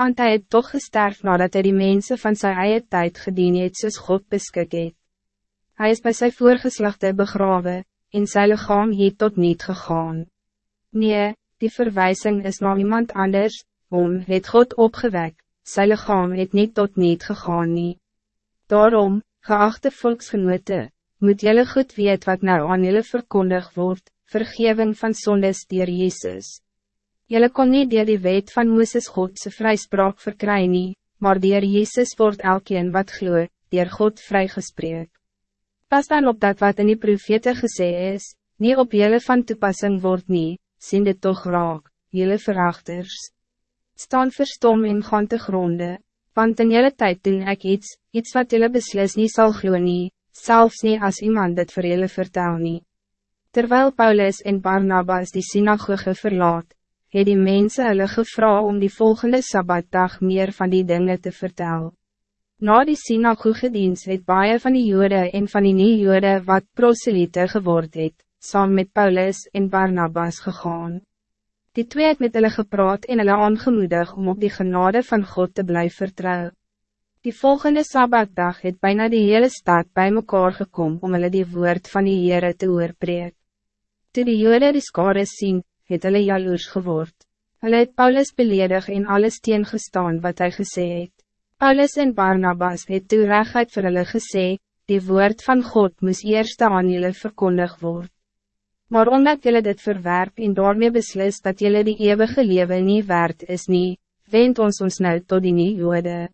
Want hij het toch gesterf nadat hij die mensen van zijn eie tijd gedien het soos God beskik het. Hy is bij zijn voorgeslachte begraven, en sy lichaam het tot niet gegaan. Nee, die verwijzing is naar iemand anders, om het God opgewek, sy lichaam het niet tot niet gegaan nie. Daarom, geachte volksgenote, moet jullie goed weet wat nou aan jullie verkondig wordt, vergeving van zondes dier Jezus. Jullie kon niet dier die wet van Moeses Godse vrijspraak verkry nie, maar dier Jezus wordt elkeen wat gloe, dier God vrygespreek. Pas dan op dat wat in die profete gesê is, niet op jullie van toepassing wordt nie, sien dit toch raak, jullie verachters. Staan verstom en gaan te gronde, want in jullie tijd doen ik iets, iets wat jullie beslis nie sal glo nie, selfs nie as iemand dit vir jullie vertel nie. Terwijl Paulus en Barnabas die synagoge verlaat, het die mense hulle gevra om die volgende Sabbatdag meer van die dingen te vertellen. Na die synagogedienst het baie van die jode en van die nie-jode wat proselyte geword het, saam met Paulus en Barnabas gegaan. Die twee het met hulle gepraat en hulle aangemoedig om op die genade van God te blijven vertrouwen. Die volgende Sabbatdag het bijna die hele stad bij mekaar gekom om hulle die woord van die Heere te oorpreek. Toe die jode die skare sien, het hulle jaloers geword. Hulle het Paulus beledig en alles teengestaan wat hij gesê het. Paulus en Barnabas het toe reguit vir hulle gesê, die woord van God moes eerst aan julle verkondig word. Maar omdat jullie dit verwerp en daarmee beslis dat jullie die eeuwige leven niet waard is nie, wend ons ons nou tot die nie jode.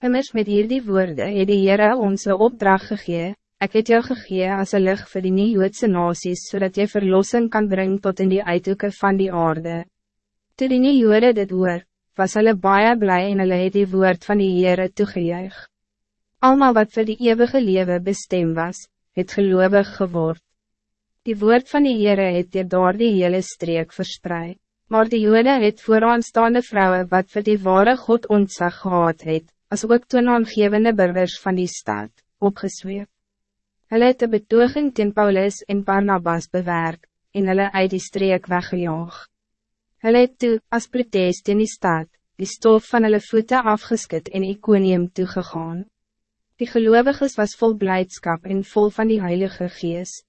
Immers met hierdie woorde het die Heere ons een opdracht gegee, ek het jou gegee as een licht vir die nie joodse nasies, zodat je verlossing kan brengen tot in die uithoeken van die aarde. Toe die nie jode dit hoor, was hulle baie blij en hulle het die woord van die Heere toegejuig. Almal wat voor die eeuwige leven bestem was, het geloofig geword. Die woord van die Heere het dier door die hele streek verspreid. Maar die jode het vooraanstaande vrouwen wat voor die ware God ontzag gehad het, as ook toonaangevende burgers van die stad, opgesweep. Hulle het de betooging ten Paulus en Barnabas bewerk, en hulle uit die streek weggejaagd. Hulle het toe, as protest in die stad, die stof van hulle voeten afgeskit en Iconium toegegaan. Die gelovigen was vol blijdschap en vol van die Heilige Geest.